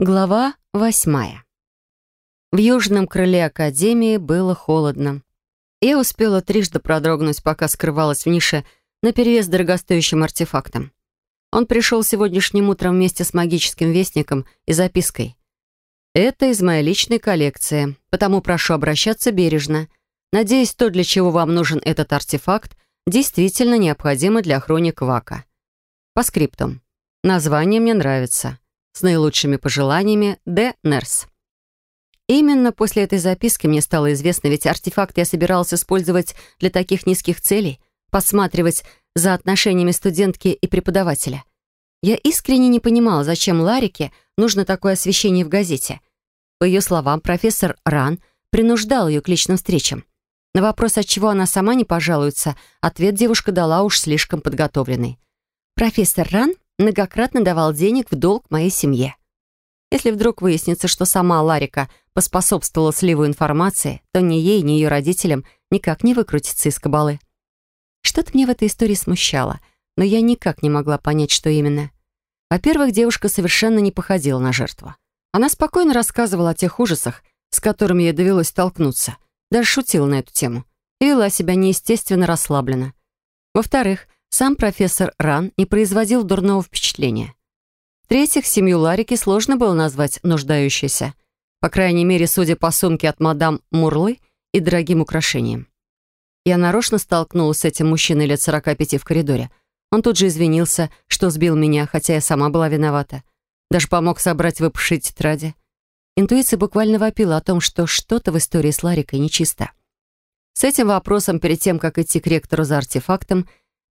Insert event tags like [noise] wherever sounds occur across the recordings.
Глава восьмая. В южном крыле Академии было холодно. Я успела трижды продрогнуть, пока скрывалась в нише наперевес дорогостоящим артефактом. Он пришел сегодняшним утром вместе с магическим вестником и запиской. «Это из моей личной коллекции, потому прошу обращаться бережно. Надеюсь, то, для чего вам нужен этот артефакт, действительно необходимо для хроник Вака. По скриптум. Название мне нравится. С наилучшими пожеланиями, Д. Нерс». Именно после этой записки мне стало известно, ведь артефакт я собиралась использовать для таких низких целей, посматривать за отношениями студентки и преподавателя. Я искренне не понимала, зачем Ларике нужно такое освещение в газете. По ее словам, профессор Ран принуждал ее к личным встречам. На вопрос, от чего она сама не пожалуется, ответ девушка дала уж слишком подготовленный. Профессор Ран многократно давал денег в долг моей семье. Если вдруг выяснится, что сама Ларика поспособствовала сливу информации, то ни ей, ни ее родителям никак не выкрутиться из кабалы. Что-то мне в этой истории смущало, но я никак не могла понять, что именно. Во-первых, девушка совершенно не походила на жертву. Она спокойно рассказывала о тех ужасах, с которыми ей довелось столкнуться, даже шутила на эту тему, и вела себя неестественно расслабленно. Во-вторых, сам профессор Ран не производил дурного впечатления. В-третьих, семью Ларики сложно было назвать нуждающейся. По крайней мере, судя по сумке от мадам Мурлы и дорогим украшениям. Я нарочно столкнулась с этим мужчиной лет 45 в коридоре. Он тут же извинился, что сбил меня, хотя я сама была виновата. Даже помог собрать выпавшие тетради. Интуиция буквально вопила о том, что что-то в истории с Ларикой нечисто. С этим вопросом, перед тем, как идти к ректору за артефактом,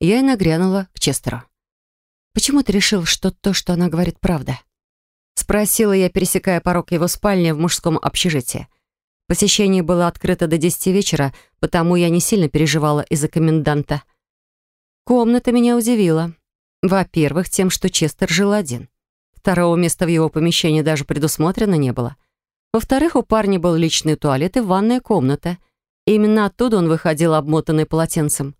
я и нагрянула к Честеру. «Почему ты решил, что то, что она говорит, правда?» Спросила я, пересекая порог его спальни в мужском общежитии. Посещение было открыто до десяти вечера, потому я не сильно переживала из-за коменданта. Комната меня удивила. Во-первых, тем, что Честер жил один. Второго места в его помещении даже предусмотрено не было. Во-вторых, у парня был личный туалет и ванная комната. И именно оттуда он выходил обмотанный полотенцем.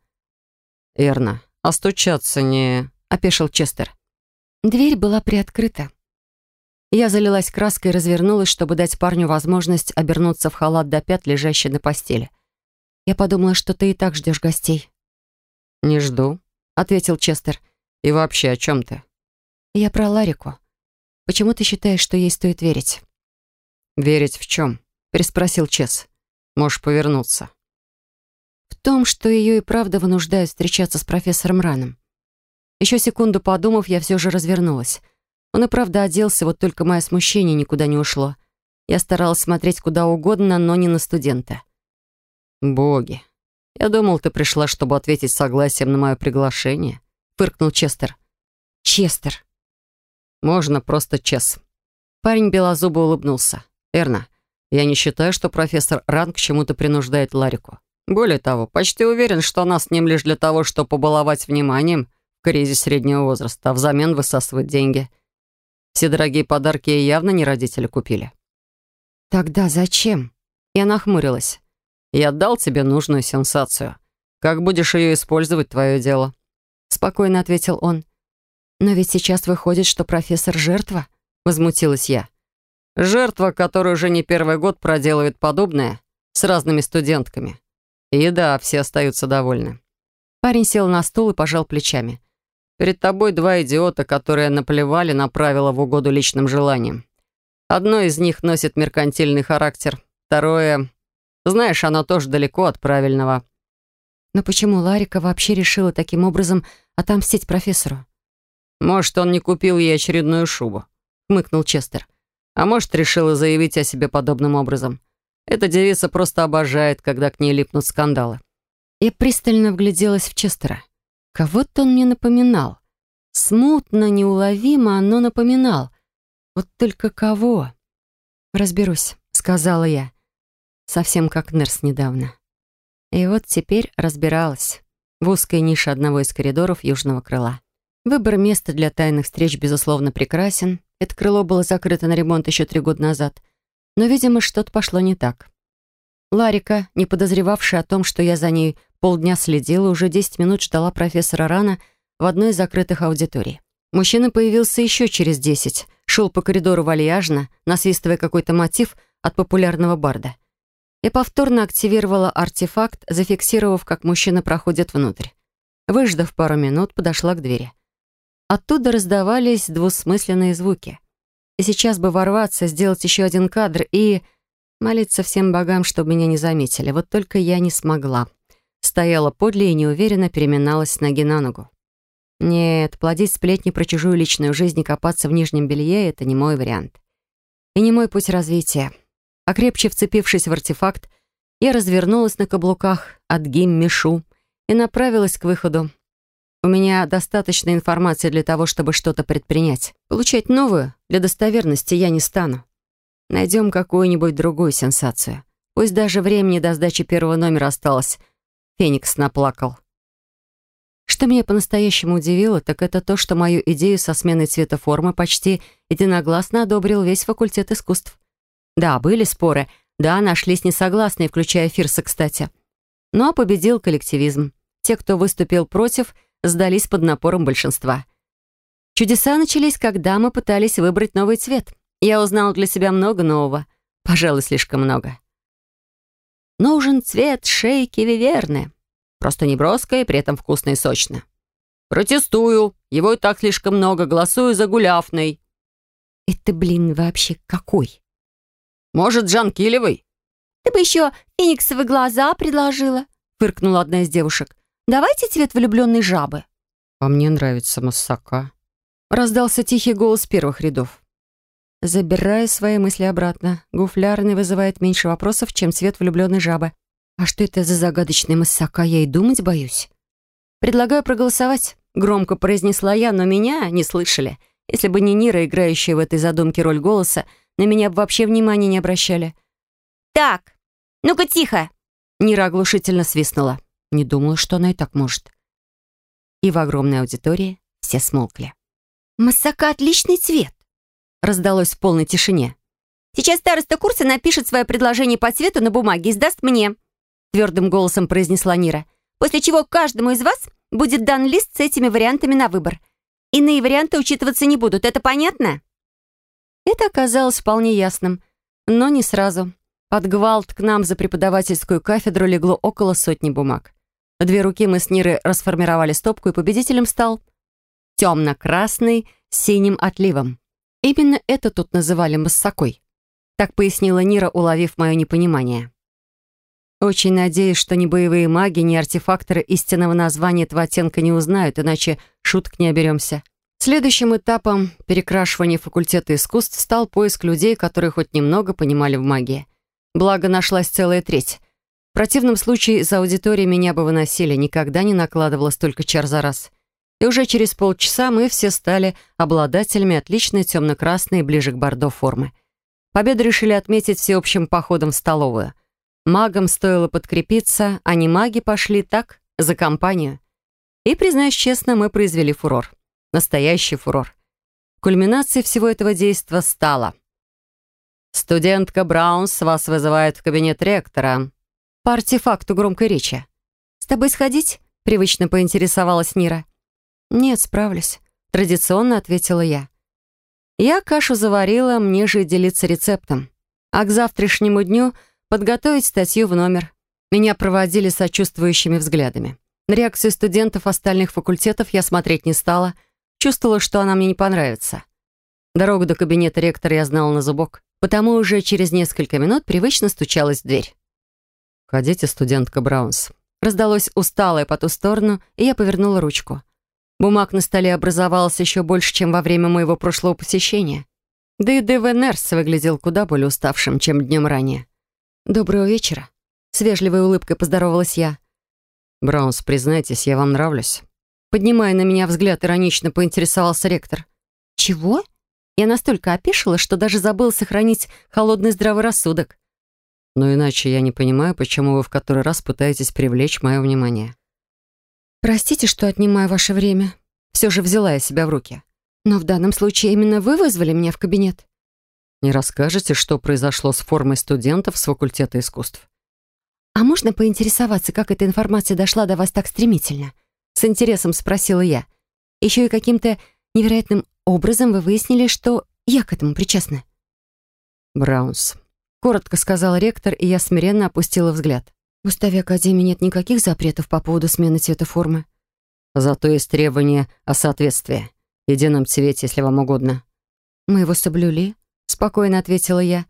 «Эрна, а стучаться не...» опешил Честер. Дверь была приоткрыта. Я залилась краской и развернулась, чтобы дать парню возможность обернуться в халат до пят, лежащий на постели. Я подумала, что ты и так ждешь гостей. «Не жду», — ответил Честер. «И вообще, о чем ты?» «Я про Ларику. Почему ты считаешь, что ей стоит верить?» «Верить в чем?» — переспросил Чес. «Можешь повернуться». «В том, что ее и правда вынуждают встречаться с профессором Раном. Еще секунду подумав, я все же развернулась. Он и правда оделся, вот только мое смущение никуда не ушло. Я старалась смотреть куда угодно, но не на студента. «Боги, я думал, ты пришла, чтобы ответить согласием на мое приглашение», — фыркнул Честер. «Честер». «Можно просто Чес». Парень белозубо улыбнулся. «Эрна, я не считаю, что профессор Ран к чему-то принуждает Ларику. Более того, почти уверен, что она с ним лишь для того, чтобы побаловать вниманием кризис среднего возраста, а взамен высасывать деньги. Все дорогие подарки ей явно не родители купили. «Тогда зачем?» Я нахмурилась. «Я отдал тебе нужную сенсацию. Как будешь ее использовать, твое дело», — спокойно ответил он. «Но ведь сейчас выходит, что профессор жертва», — возмутилась я. «Жертва, которая уже не первый год проделывает подобное с разными студентками. И да, все остаются довольны». Парень сел на стул и пожал плечами. Перед тобой два идиота, которые наплевали на правила в угоду личным желаниям. Одно из них носит меркантильный характер, второе... Знаешь, оно тоже далеко от правильного. Но почему Ларика вообще решила таким образом отомстить профессору? Может, он не купил ей очередную шубу, хмыкнул Честер. А может, решила заявить о себе подобным образом. Эта девица просто обожает, когда к ней липнут скандалы. Я пристально вгляделась в Честера. Кого-то он мне напоминал. Смутно, неуловимо, но напоминал. Вот только кого? «Разберусь», — сказала я. Совсем как Нерс недавно. И вот теперь разбиралась. В узкой нише одного из коридоров южного крыла. Выбор места для тайных встреч, безусловно, прекрасен. Это крыло было закрыто на ремонт еще три года назад. Но, видимо, что-то пошло не так. Ларика, не подозревавшая о том, что я за ней Полдня следила, уже 10 минут ждала профессора Рана в одной из закрытых аудиторий. Мужчина появился еще через 10, шел по коридору вальяжно, насвистывая какой-то мотив от популярного барда. Я повторно активировала артефакт, зафиксировав, как мужчина проходит внутрь. Выждав пару минут, подошла к двери. Оттуда раздавались двусмысленные звуки. И сейчас бы ворваться, сделать еще один кадр и... Молиться всем богам, чтобы меня не заметили. Вот только я не смогла. Стояла подле и неуверенно переминалась с ноги на ногу. Нет, плодить сплетни про чужую личную жизнь и копаться в нижнем белье — это не мой вариант. И не мой путь развития. А крепче вцепившись в артефакт, я развернулась на каблуках от гим-мишу и направилась к выходу. У меня достаточно информации для того, чтобы что-то предпринять. Получать новую для достоверности я не стану. Найдем какую-нибудь другую сенсацию. Пусть даже времени до сдачи первого номера осталось. Феникс наплакал. Что меня по-настоящему удивило, так это то, что мою идею со сменой цвета формы почти единогласно одобрил весь факультет искусств. Да, были споры, да, нашлись несогласные, включая Фирса, кстати. Но победил коллективизм. Те, кто выступил против, сдались под напором большинства. Чудеса начались, когда мы пытались выбрать новый цвет. Я узнал для себя много нового. Пожалуй, слишком много. Нужен цвет шейки виверны. Просто неброско и при этом вкусно и сочно. «Протестую. Его и так слишком много. Голосую за гуляфный». «Это, блин, вообще какой?» «Может, Жанкилевый?» «Ты бы еще фениксовые глаза предложила», — фыркнула одна из девушек. «Давайте цвет влюбленной жабы». «А мне нравится массака», — раздался тихий голос первых рядов. Забираю свои мысли обратно. Гуфлярный вызывает меньше вопросов, чем цвет влюбленной жабы. А что это за загадочный массака, я и думать боюсь. Предлагаю проголосовать. Громко произнесла я, но меня не слышали. Если бы не Нира, играющая в этой задумке роль голоса, на меня бы вообще внимания не обращали. «Так, ну-ка тихо!» Нира оглушительно свистнула. Не думала, что она и так может. И в огромной аудитории все смолкли. «Массака — отличный цвет!» раздалось в полной тишине. «Сейчас староста курса напишет свое предложение по цвету на бумаге и сдаст мне твердым голосом произнесла Нира. «После чего каждому из вас будет дан лист с этими вариантами на выбор. Иные варианты учитываться не будут, это понятно?» Это оказалось вполне ясным, но не сразу. Под гвалт к нам за преподавательскую кафедру легло около сотни бумаг. В две руки мы с Нирой расформировали стопку, и победителем стал темно-красный с синим отливом. Именно это тут называли массакой. Так пояснила Нира, уловив мое непонимание. Очень надеюсь, что ни боевые маги, ни артефакторы истинного названия этого оттенка не узнают, иначе шуток не оберемся. Следующим этапом перекрашивания факультета искусств стал поиск людей, которые хоть немного понимали в магии. Благо, нашлась целая треть. В противном случае из аудитории меня бы выносили, никогда не накладывала столько чар за раз. И уже через полчаса мы все стали обладателями отличной темно-красной, ближе к бордо формы. Победу решили отметить всеобщим походом в столовую – Магам стоило подкрепиться, а не маги пошли так, за компанию. И, признаюсь честно, мы произвели фурор. Настоящий фурор. Кульминацией всего этого действа стало. «Студентка Браунс вас вызывает в кабинет ректора». По артефакту громкой речи. «С тобой сходить?» — привычно поинтересовалась Нира. «Нет, справлюсь», — традиционно ответила я. Я кашу заварила, мне же делиться рецептом. А к завтрашнему дню — подготовить статью в номер. Меня проводили сочувствующими взглядами. На реакцию студентов остальных факультетов я смотреть не стала. Чувствовала, что она мне не понравится. Дорогу до кабинета ректора я знала на зубок, потому уже через несколько минут привычно стучалась в дверь. «Входите, студентка Браунс». Раздалось усталое по ту сторону, и я повернула ручку. Бумаг на столе образовалось еще больше, чем во время моего прошлого посещения. Да и Девенерс выглядел куда более уставшим, чем днем ранее. «Доброго вечера», — с вежливой улыбкой поздоровалась я. «Браунс, признайтесь, я вам нравлюсь». Поднимая на меня взгляд, иронично поинтересовался ректор. «Чего?» Я настолько опешила, что даже забыл сохранить холодный здравый рассудок. Но иначе я не понимаю, почему вы в который раз пытаетесь привлечь мое внимание. «Простите, что отнимаю ваше время». Все же взяла я себя в руки. «Но в данном случае именно вы вызвали меня в кабинет». Не расскажете, что произошло с формой студентов с факультета искусств? «А можно поинтересоваться, как эта информация дошла до вас так стремительно?» С интересом спросила я. «Еще и каким-то невероятным образом вы выяснили, что я к этому причастна. Браунс. Коротко сказал ректор, и я смиренно опустила взгляд. В уставе Академии нет никаких запретов по поводу смены цвета формы. Зато есть требования о соответствии. Едином цвете, если вам угодно. Мы его соблюли, спокойно ответила я.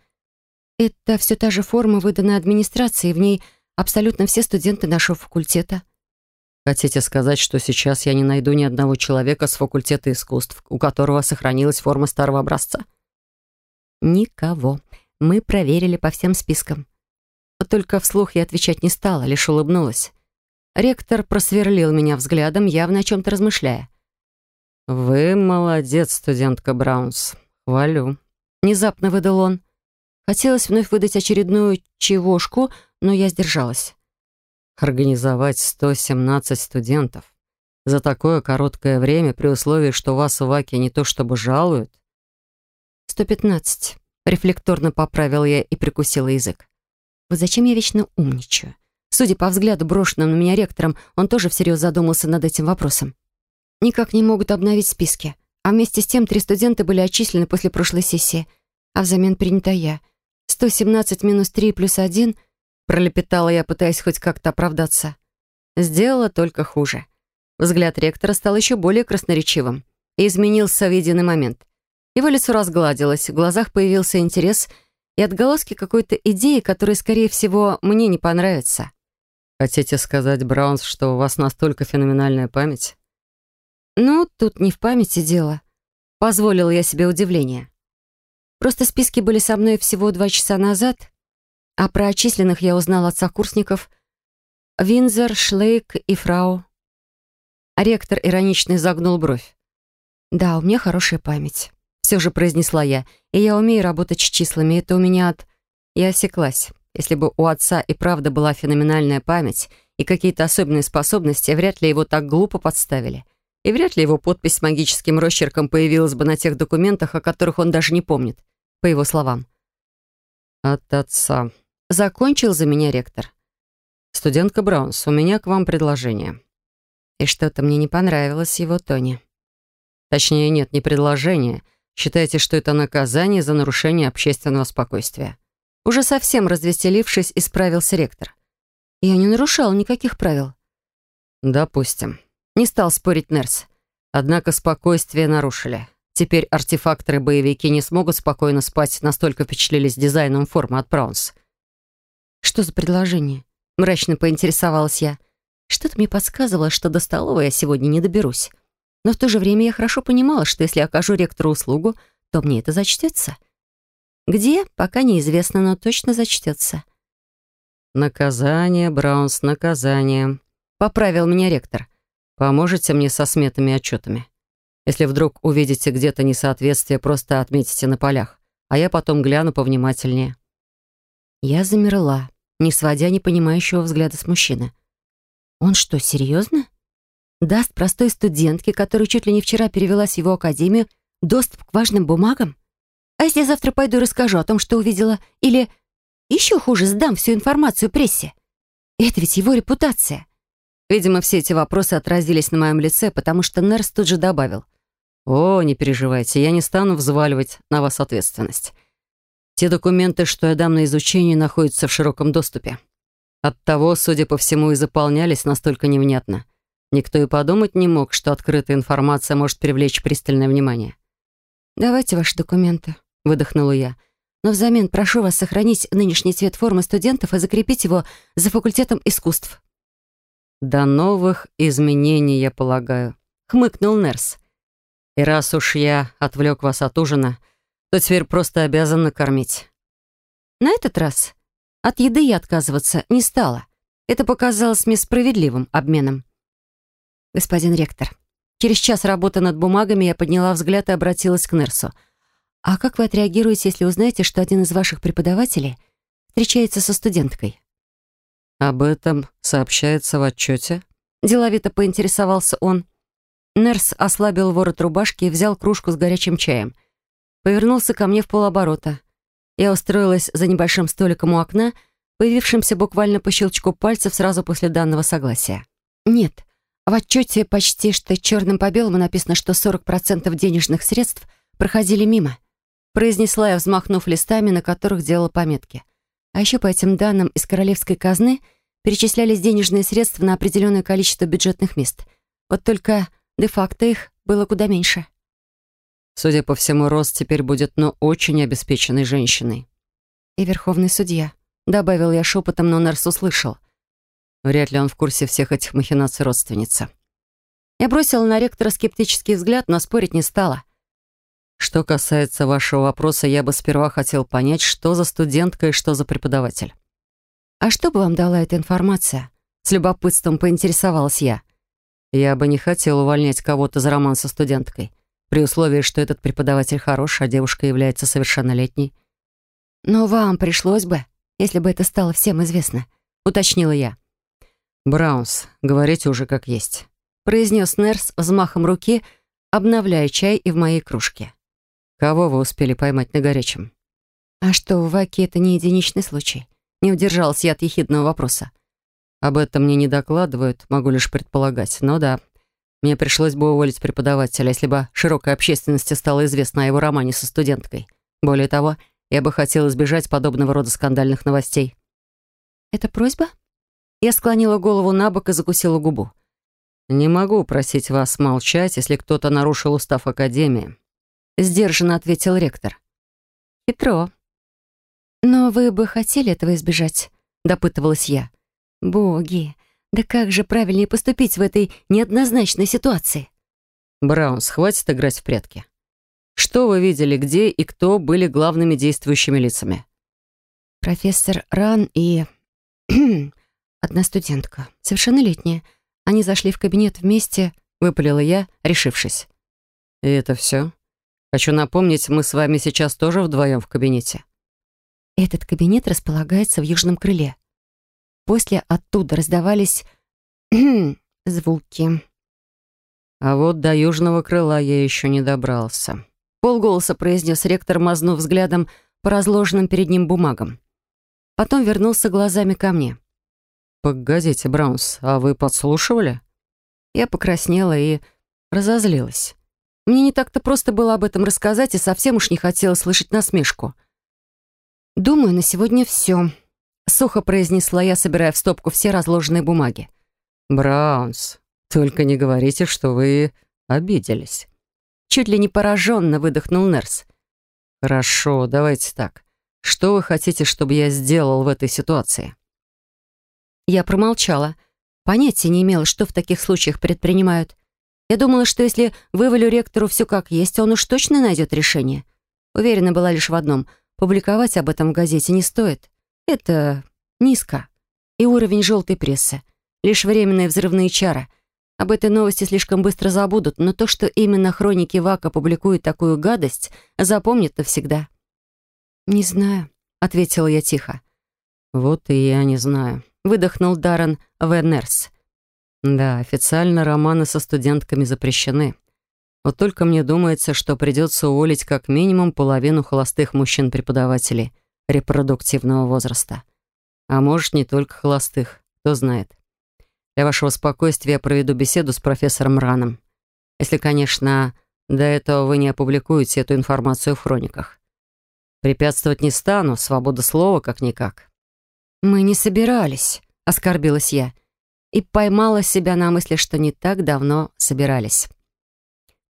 Это все та же форма, выданная администрацией, в ней абсолютно все студенты нашего факультета. Хотите сказать, что сейчас я не найду ни одного человека с факультета искусств, у которого сохранилась форма старого образца? Никого. Мы проверили по всем спискам. Только вслух я отвечать не стала, лишь улыбнулась. Ректор просверлил меня взглядом, явно о чем-то размышляя. «Вы молодец, студентка Браунс. Хвалю». Внезапно выдал он. Хотелось вновь выдать очередную чевошку, но я сдержалась. Организовать 117 студентов за такое короткое время при условии, что вас в ВАКе не то чтобы жалуют? 115. Рефлекторно поправил я и прикусила язык. Вот зачем я вечно умничаю? Судя по взгляду, брошенным на меня ректором, он тоже всерьез задумался над этим вопросом. Никак не могут обновить списки. А вместе с тем три студента были отчислены после прошлой сессии, а взамен принята я. 117 минус 3 плюс 1 Пролепетала я, пытаясь хоть как-то оправдаться. Сделала только хуже. Взгляд ректора стал еще более красноречивым и изменился в единый момент. Его лицо разгладилось, в глазах появился интерес и отголоски какой-то идеи, которая, скорее всего, мне не понравится. «Хотите сказать, Браунс, что у вас настолько феноменальная память?» «Ну, тут не в памяти дело. Позволила я себе удивление. Просто списки были со мной всего два часа назад, а про отчисленных я узнал от сокурсников Винзер, Шлейк и Фрау. А ректор иронично загнул бровь. «Да, у меня хорошая память», — все же произнесла я, «и я умею работать с числами, это у меня от...» Я осеклась. Если бы у отца и правда была феноменальная память и какие-то особенные способности, вряд ли его так глупо подставили. И вряд ли его подпись с магическим росчерком появилась бы на тех документах, о которых он даже не помнит, по его словам. «От отца», Закончил за меня ректор. «Студентка Браунс, у меня к вам предложение». И что-то мне не понравилось его тоне. Точнее, нет, не предложение. Считайте, что это наказание за нарушение общественного спокойствия. Уже совсем развеселившись, исправился ректор. Я не нарушал никаких правил. Допустим. Не стал спорить Нерс. Однако спокойствие нарушили. Теперь артефакторы-боевики не смогут спокойно спать, настолько впечатлились дизайном формы от Браунс. «Что за предложение?» — мрачно поинтересовалась я. Что-то мне подсказывало, что до столовой я сегодня не доберусь. Но в то же время я хорошо понимала, что если окажу ректору услугу, то мне это зачтется. Где, пока неизвестно, но точно зачтется. «Наказание, Браунс, наказание», — поправил меня ректор. «Поможете мне со сметами и отчетами? Если вдруг увидите где-то несоответствие, просто отметите на полях, а я потом гляну повнимательнее». Я замерла не сводя непонимающего взгляда с мужчины. «Он что, серьезно? Даст простой студентке, которая чуть ли не вчера перевелась в его академию, доступ к важным бумагам? А если я завтра пойду и расскажу о том, что увидела? Или, еще хуже, сдам всю информацию прессе? Это ведь его репутация». Видимо, все эти вопросы отразились на моем лице, потому что Нерс тут же добавил. «О, не переживайте, я не стану взваливать на вас ответственность. Те документы, что я дам на изучение, находятся в широком доступе. Оттого, судя по всему, и заполнялись настолько невнятно. Никто и подумать не мог, что открытая информация может привлечь пристальное внимание. «Давайте ваши документы», — выдохнула я. «Но взамен прошу вас сохранить нынешний цвет формы студентов и закрепить его за факультетом искусств». «До новых изменений, я полагаю», — хмыкнул Нерс. «И раз уж я отвлек вас от ужина, — то теперь просто обязан накормить. На этот раз от еды я отказываться не стала. Это показалось мне справедливым обменом. Господин ректор, через час работы над бумагами я подняла взгляд и обратилась к Нерсу. «А как вы отреагируете, если узнаете, что один из ваших преподавателей встречается со студенткой?» «Об этом сообщается в отчете?» Деловито поинтересовался он. Нерс ослабил ворот рубашки и взял кружку с горячим чаем повернулся ко мне в полоборота. Я устроилась за небольшим столиком у окна, появившимся буквально по щелчку пальцев сразу после данного согласия. Нет, в отчете почти что черным по белому написано, что 40% денежных средств проходили мимо. произнесла я, взмахнув листами, на которых делала пометки. А еще по этим данным из королевской казны перечислялись денежные средства на определенное количество бюджетных мест. Вот только де-факто их было куда меньше. Судя по всему, Рост теперь будет, но очень обеспеченной женщиной. И верховный судья. Добавил я шепотом, но Нерс услышал. Вряд ли он в курсе всех этих махинаций родственницы. Я бросила на ректора скептический взгляд, но спорить не стала. Что касается вашего вопроса, я бы сперва хотел понять, что за студентка и что за преподаватель. А что бы вам дала эта информация? С любопытством поинтересовалась я. Я бы не хотел увольнять кого-то за роман со студенткой, при условии, что этот преподаватель хорош, а девушка является совершеннолетней. Но вам пришлось бы, если бы это стало всем известно, уточнила я. «Браунс, говорите уже как есть», — произнес Нерс взмахом руки, обновляя чай и в моей кружке. «Кого вы успели поймать на горячем?» «А что, в Ваке это не единичный случай?» Не удержался я от ехидного вопроса. «Об этом мне не докладывают, могу лишь предполагать. Но да, мне пришлось бы уволить преподавателя, если бы широкой общественности стало известно о его романе со студенткой. Более того, я бы хотел избежать подобного рода скандальных новостей». «Это просьба?» Я склонила голову на бок и закусила губу. «Не могу просить вас молчать, если кто-то нарушил устав Академии», — сдержанно ответил ректор. «Хитро. Но вы бы хотели этого избежать?» — допытывалась я. «Боги, да как же правильнее поступить в этой неоднозначной ситуации?» «Браунс, хватит играть в прятки. Что вы видели, где и кто были главными действующими лицами?» «Профессор Ран и... [clears throat] одна студентка, совершеннолетняя. Они зашли в кабинет вместе, выпалила я, решившись. И это все? Хочу напомнить, мы с вами сейчас тоже вдвоем в кабинете. Этот кабинет располагается в южном крыле. После оттуда раздавались [clears throat] звуки. А вот до южного крыла я еще не добрался. Полголоса произнес ректор, мазнув взглядом по разложенным перед ним бумагам. Потом вернулся глазами ко мне. «Погодите, Браунс, а вы подслушивали?» Я покраснела и разозлилась. Мне не так-то просто было об этом рассказать, и совсем уж не хотела слышать насмешку. «Думаю, на сегодня все», — сухо произнесла я, собирая в стопку все разложенные бумаги. «Браунс, только не говорите, что вы обиделись». Чуть ли не пораженно выдохнул Нерс. «Хорошо, давайте так. Что вы хотите, чтобы я сделал в этой ситуации?» Я промолчала. Понятия не имела, что в таких случаях предпринимают. Я думала, что если вывалю ректору все как есть, он уж точно найдет решение. Уверена была лишь в одном — публиковать об этом в газете не стоит. Это низко. И уровень желтой прессы. Лишь временные взрывные чары. Об этой новости слишком быстро забудут, но то, что именно хроники Вака публикуют такую гадость, запомнят навсегда. «Не знаю», — ответила я тихо. «Вот и я не знаю», выдохнул Даррен Венерс. Да, официально романы со студентками запрещены. Вот только мне думается, что придется уволить как минимум половину холостых мужчин-преподавателей репродуктивного возраста. А может, не только холостых, кто знает. Для вашего спокойствия я проведу беседу с профессором Раном. Если, конечно, до этого вы не опубликуете эту информацию в хрониках. Препятствовать не стану, свобода слова как-никак. «Мы не собирались», — оскорбилась я. И поймала себя на мысли, что не так давно собирались.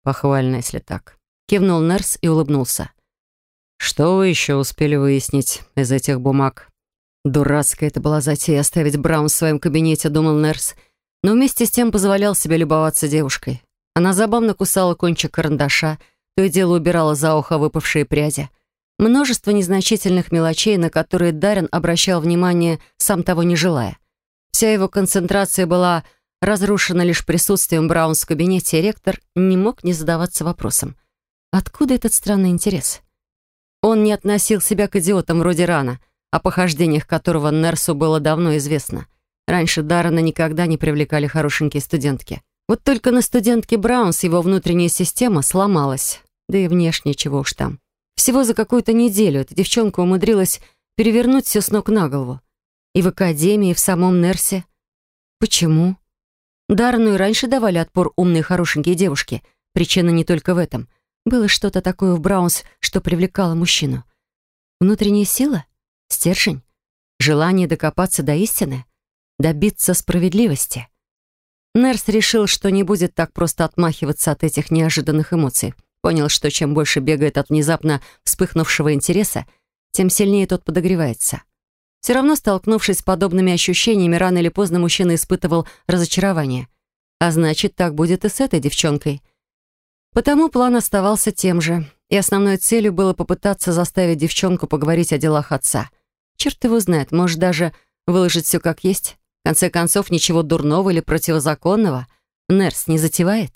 «Похвально, если так», — кивнул Нерс и улыбнулся. «Что вы еще успели выяснить из этих бумаг?» «Дурацкая это была затея оставить Браун в своем кабинете», — думал Нерс. Но вместе с тем позволял себе любоваться девушкой. Она забавно кусала кончик карандаша, то и дело убирала за ухо выпавшие пряди. Множество незначительных мелочей, на которые Даррен обращал внимание, сам того не желая. Вся его концентрация была разрушена лишь присутствием Браунс в кабинете, и ректор не мог не задаваться вопросом. Откуда этот странный интерес? Он не относил себя к идиотам вроде Рана, о похождениях которого Нерсу было давно известно. Раньше Даррена никогда не привлекали хорошенькие студентки. Вот только на студентке Браунс его внутренняя система сломалась. Да и внешне чего уж там. Всего за какую-то неделю эта девчонка умудрилась перевернуть все с ног на голову. И в академии, и в самом Нерсе. Почему? Дарну и раньше давали отпор умные хорошенькие девушки. Причина не только в этом. Было что-то такое в Браунс, что привлекало мужчину. Внутренняя сила? Стержень? Желание докопаться до истины? Добиться справедливости? Нерс решил, что не будет так просто отмахиваться от этих неожиданных эмоций. Понял, что чем больше бегает от внезапно вспыхнувшего интереса, тем сильнее тот подогревается. Все равно, столкнувшись с подобными ощущениями, рано или поздно мужчина испытывал разочарование. А значит, так будет и с этой девчонкой. Потому план оставался тем же, и основной целью было попытаться заставить девчонку поговорить о делах отца. Черт его знает, может даже выложить все как есть. В конце концов, ничего дурного или противозаконного Нерс не затевает.